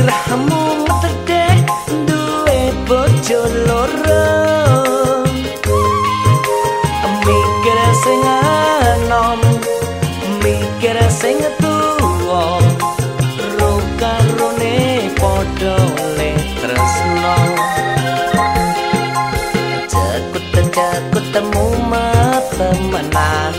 irahmu sedek duwe bojo loro mikir sing enom mikir sing tuwa rokarone padha le tresno cekut cekut temu mata menang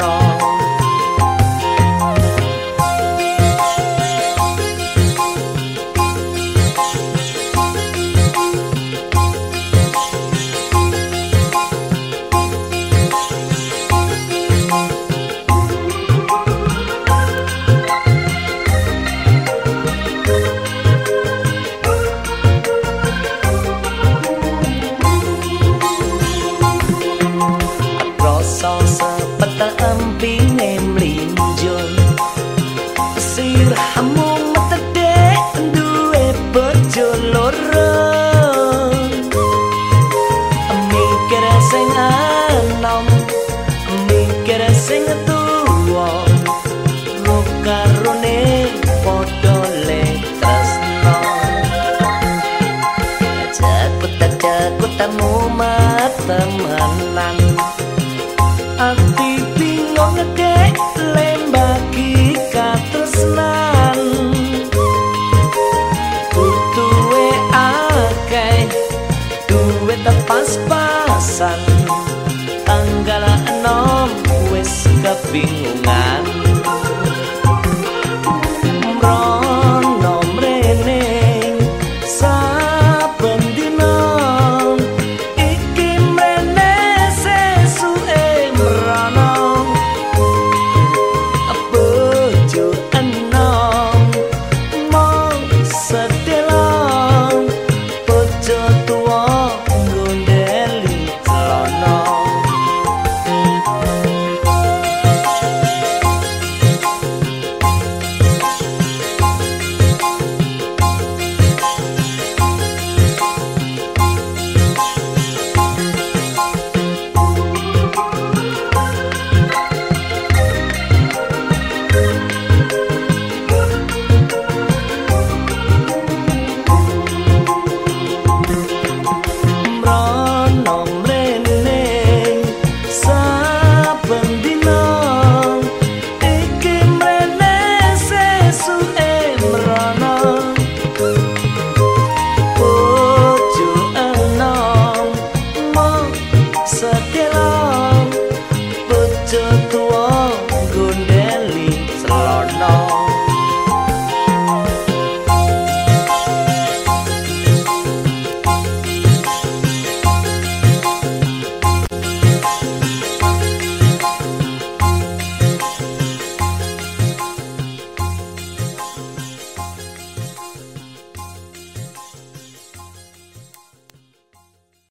sing tuwa karone padha le tresno cekut cekut temu matemenan ati bingung ngedek lembagi katresnan. Butuhe akeh duwe tepas-pasan sa pinungan tua